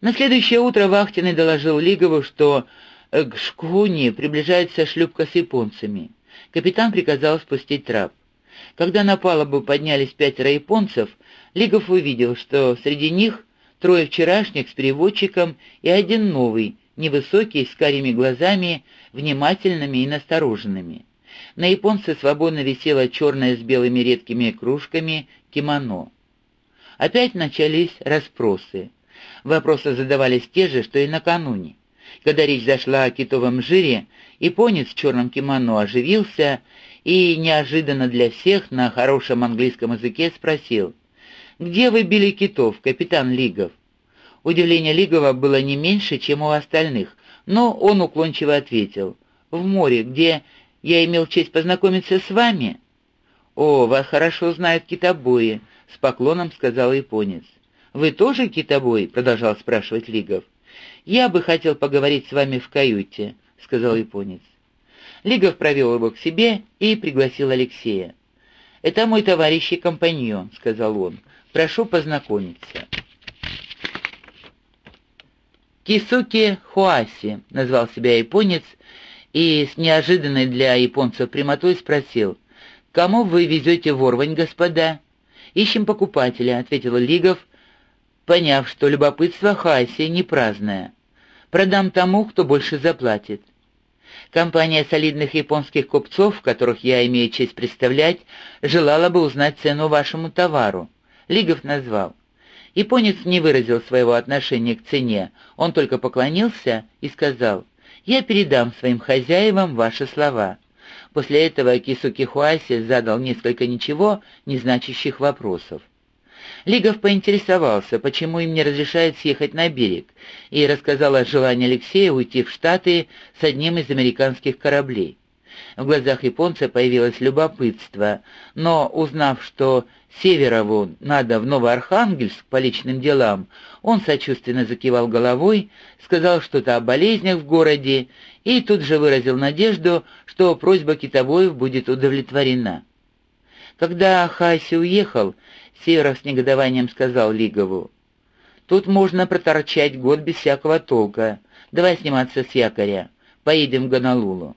На следующее утро Вахтенный доложил Лигову, что к шкуне приближается шлюпка с японцами. Капитан приказал спустить трап. Когда на палубу поднялись пятеро японцев, Лигов увидел, что среди них трое вчерашних с переводчиком и один новый, невысокий, с карими глазами, внимательными и настороженными. На японце свободно висело черное с белыми редкими кружками кимоно. Опять начались расспросы. Вопросы задавались те же, что и накануне. Когда речь зашла о китовом жире, японец в черном кимоно оживился и неожиданно для всех на хорошем английском языке спросил, «Где вы били китов, капитан Лигов?» Удивление Лигова было не меньше, чем у остальных, но он уклончиво ответил, «В море, где я имел честь познакомиться с вами». «О, вас хорошо знают китобои», — с поклоном сказал японец. «Вы тоже китобой?» — продолжал спрашивать Лигов. «Я бы хотел поговорить с вами в каюте», — сказал японец. Лигов провел его к себе и пригласил Алексея. «Это мой товарищ и компаньон», — сказал он. «Прошу познакомиться». Кисуки Хуаси, назвал себя японец, и с неожиданной для японцев прямотой спросил, «Кому вы везете ворвань, господа?» «Ищем покупателя», — ответил Лигов, поняв, что любопытство Хаси не праздное. «Продам тому, кто больше заплатит». Компания солидных японских купцов, которых я имею честь представлять, желала бы узнать цену вашему товару. Лигов назвал. Японец не выразил своего отношения к цене, он только поклонился и сказал, «Я передам своим хозяевам ваши слова». После этого Кисуки Хуаси задал несколько ничего не значащих вопросов. Лигов поинтересовался, почему им не разрешают съехать на берег, и рассказал о желании Алексея уйти в Штаты с одним из американских кораблей. В глазах японца появилось любопытство, но, узнав, что Северову надо в Новоархангельск по личным делам, он сочувственно закивал головой, сказал что-то о болезнях в городе и тут же выразил надежду, что просьба китобоев будет удовлетворена. Когда Хаси уехал, Северов с негодованием сказал Лигову, «Тут можно проторчать год без всякого толка. Давай сниматься с якоря. Поедем в Гонолулу».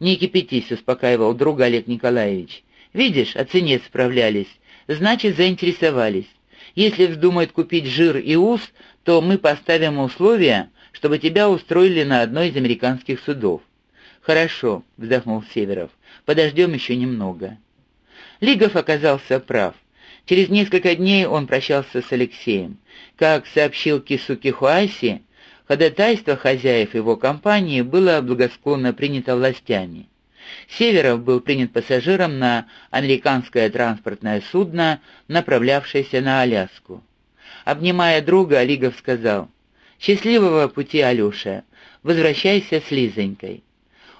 «Не кипятись», — успокаивал друга Олег Николаевич. «Видишь, о цене справлялись. Значит, заинтересовались. Если вздумают купить жир и ус, то мы поставим условия, чтобы тебя устроили на одной из американских судов». «Хорошо», — вздохнул Северов. «Подождем еще немного». Лигов оказался прав. Через несколько дней он прощался с Алексеем. Как сообщил Кисуки Хуаси, ходатайство хозяев его компании было благосклонно принято властями. Северов был принят пассажиром на американское транспортное судно, направлявшееся на Аляску. Обнимая друга, Олигов сказал, «Счастливого пути, Алеша, возвращайся с Лизонькой».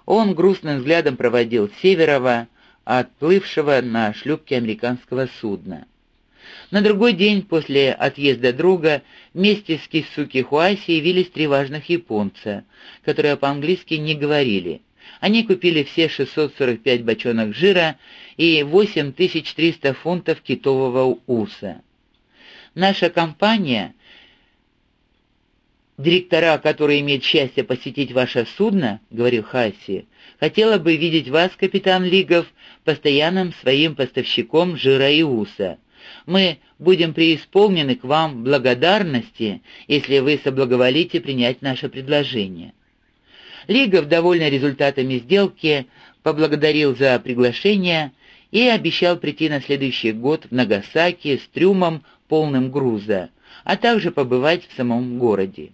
Он грустным взглядом проводил Северова, отплывшего на шлюпке американского судна. На другой день после отъезда друга вместе с Кисуки Хуаси явились три важных японца, которые по-английски не говорили. Они купили все 645 бочонок жира и 8300 фунтов китового уса. Наша компания, директора, которые имеют счастье посетить ваше судно, — говорил Хаси, — хотела бы видеть вас, капитан Лигов, постоянным своим поставщиком жира и уса. Мы будем преисполнены к вам благодарности, если вы соблаговолите принять наше предложение». Лигов, довольный результатами сделки, поблагодарил за приглашение и обещал прийти на следующий год в Нагасаки с трюмом, полным груза, а также побывать в самом городе.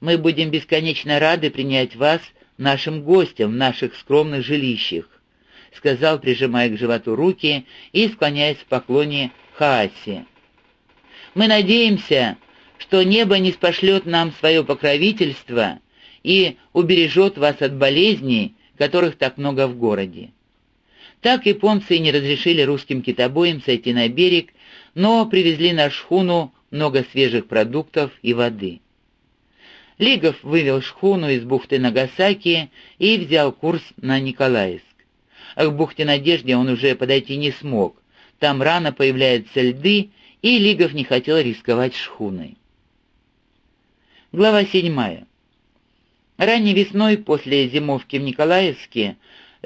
«Мы будем бесконечно рады принять вас нашим гостям в наших скромных жилищах», сказал, прижимая к животу руки и склоняясь в поклоне Хааси. «Мы надеемся, что небо не спошлет нам свое покровительство и убережет вас от болезней, которых так много в городе». Так японцы не разрешили русским китобоям сойти на берег, но привезли на шхуну много свежих продуктов и воды. Лигов вывел шхуну из бухты Нагасаки и взял курс на Николаевск. А к бухте Надежде он уже подойти не смог, там рано появляются льды, и Лигов не хотел рисковать шхуной. Глава седьмая. Ранней весной, после зимовки в Николаевске,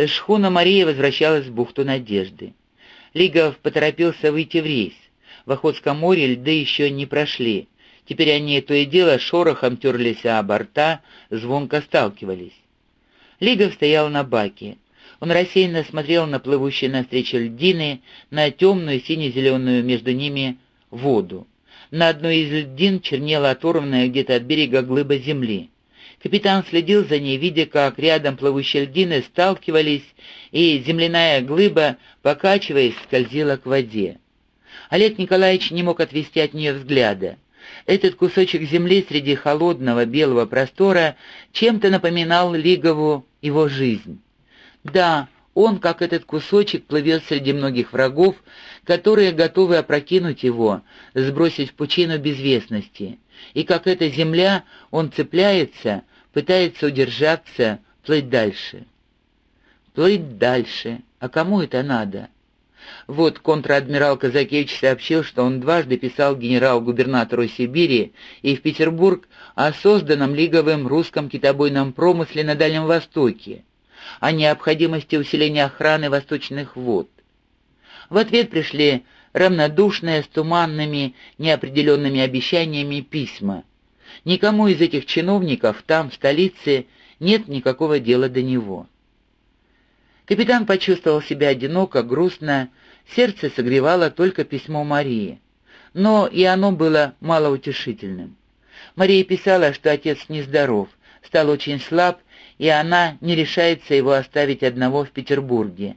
шхуна Мария возвращалась в бухту Надежды. Лигов поторопился выйти в рейс. В Охотском море льды еще не прошли. Теперь они то и дело шорохом терлись о борта, звонко сталкивались. Лигов стоял на баке. Он рассеянно смотрел на плывущие навстречу льдины, на темную сине-зеленую между ними воду. На одной из льдин чернела оторванная где-то от берега глыба земли. Капитан следил за ней, видя, как рядом плывущие льдины сталкивались, и земляная глыба, покачиваясь, скользила к воде. Олег Николаевич не мог отвести от нее взгляда. Этот кусочек земли среди холодного белого простора чем-то напоминал Лигову его жизнь. Да, он, как этот кусочек, плывет среди многих врагов, которые готовы опрокинуть его, сбросить в пучину безвестности. И как эта земля, он цепляется, пытается удержаться, плыть дальше. Плыть дальше. А кому это надо? Вот контр-адмирал Казакевич сообщил, что он дважды писал генерал-губернатору Сибири и в Петербург о созданном Лиговым русском китобойном промысле на Дальнем Востоке, о необходимости усиления охраны восточных вод. В ответ пришли равнодушные, с туманными, неопределенными обещаниями письма. Никому из этих чиновников там, в столице, нет никакого дела до него. Капитан почувствовал себя одиноко, грустно, сердце согревало только письмо Марии. Но и оно было малоутешительным. Мария писала, что отец нездоров, стал очень слаб и она не решается его оставить одного в Петербурге.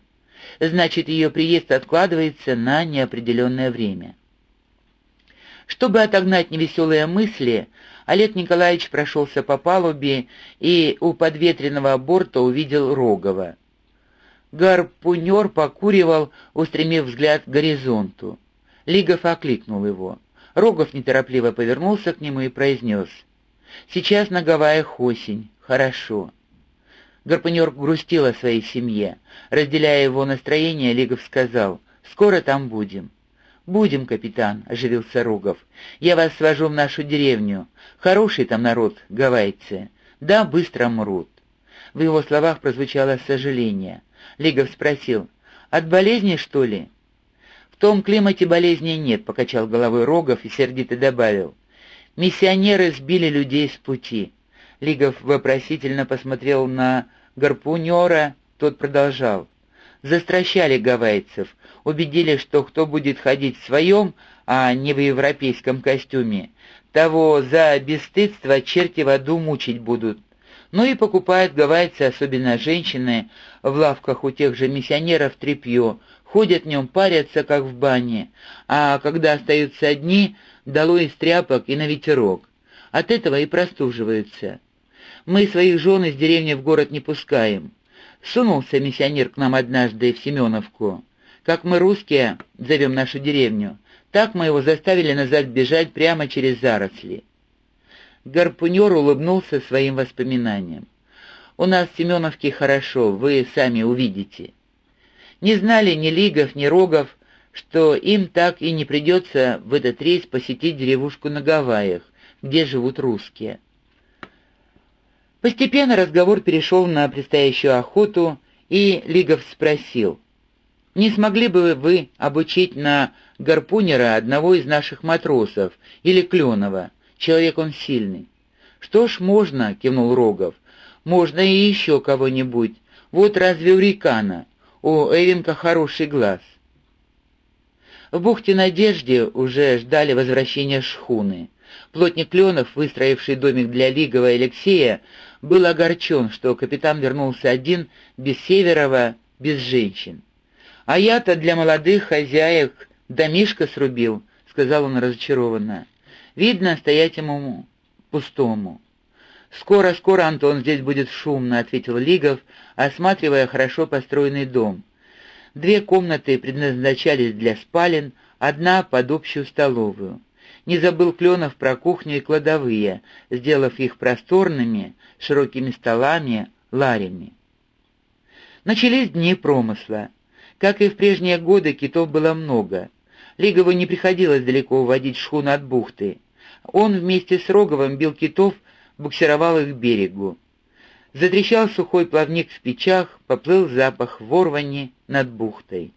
Значит, ее приезд откладывается на неопределенное время. Чтобы отогнать невеселые мысли, Олег Николаевич прошелся по палубе и у подветренного борта увидел Рогова. Гарпунер покуривал, устремив взгляд к горизонту. Лигов окликнул его. Рогов неторопливо повернулся к нему и произнес. «Сейчас на Гавайях осень. Хорошо». Гарпунер грустил о своей семье. Разделяя его настроение, Лигов сказал, «Скоро там будем». «Будем, капитан», — оживился Рогов. «Я вас свожу в нашу деревню. Хороший там народ, гавайцы. Да, быстро мрут». В его словах прозвучало сожаление. Лигов спросил, «От болезни, что ли?» «В том климате болезней нет», — покачал головой Рогов и сердито добавил. «Миссионеры сбили людей с пути. Лигов вопросительно посмотрел на гарпунера, тот продолжал. Застращали гавайцев, убедили, что кто будет ходить в своем, а не в европейском костюме, того за бесстыдство черти в аду мучить будут. Ну и покупают гавайцы, особенно женщины, в лавках у тех же миссионеров тряпье, ходят в нем, парятся, как в бане, а когда остаются одни, дало из тряпок и на ветерок. От этого и простуживаются. Мы своих жен из деревни в город не пускаем. Сунулся миссионер к нам однажды в Семеновку. Как мы, русские, зовем нашу деревню, так мы его заставили назад бежать прямо через заросли. Гарпунер улыбнулся своим воспоминаниям. «У нас в Семеновке хорошо, вы сами увидите». Не знали ни Лигов, ни Рогов, что им так и не придется в этот рейс посетить деревушку на Гавайях, где живут русские. Постепенно разговор перешел на предстоящую охоту, и Лигов спросил, «Не смогли бы вы обучить на гарпунера одного из наших матросов или Кленова? Человек он сильный». «Что ж, можно», — кивнул Рогов. «Можно и еще кого-нибудь. Вот разве у Рикана? У Эвенка хороший глаз». В бухте Надежде уже ждали возвращения шхуны. Плотник Кленов, выстроивший домик для Лигова и Алексея, был огорчен, что капитан вернулся один, без Северова, без женщин. «А я-то для молодых хозяек домишко срубил», — сказал он разочарованно. «Видно, стоять ему пустому». «Скоро, скоро, Антон, здесь будет шумно», — ответил Лигов, осматривая хорошо построенный дом. Две комнаты предназначались для спален, одна под общую столовую. Не забыл Кленов про кухню и кладовые, сделав их просторными, широкими столами, ларями. Начались дни промысла. Как и в прежние годы, китов было много. Лигову не приходилось далеко уводить шхуну от бухты. Он вместе с Роговым бил китов, буксировал их к берегу. Затрещал сухой плавник в печах, поплыл запах ворвани над бухтой.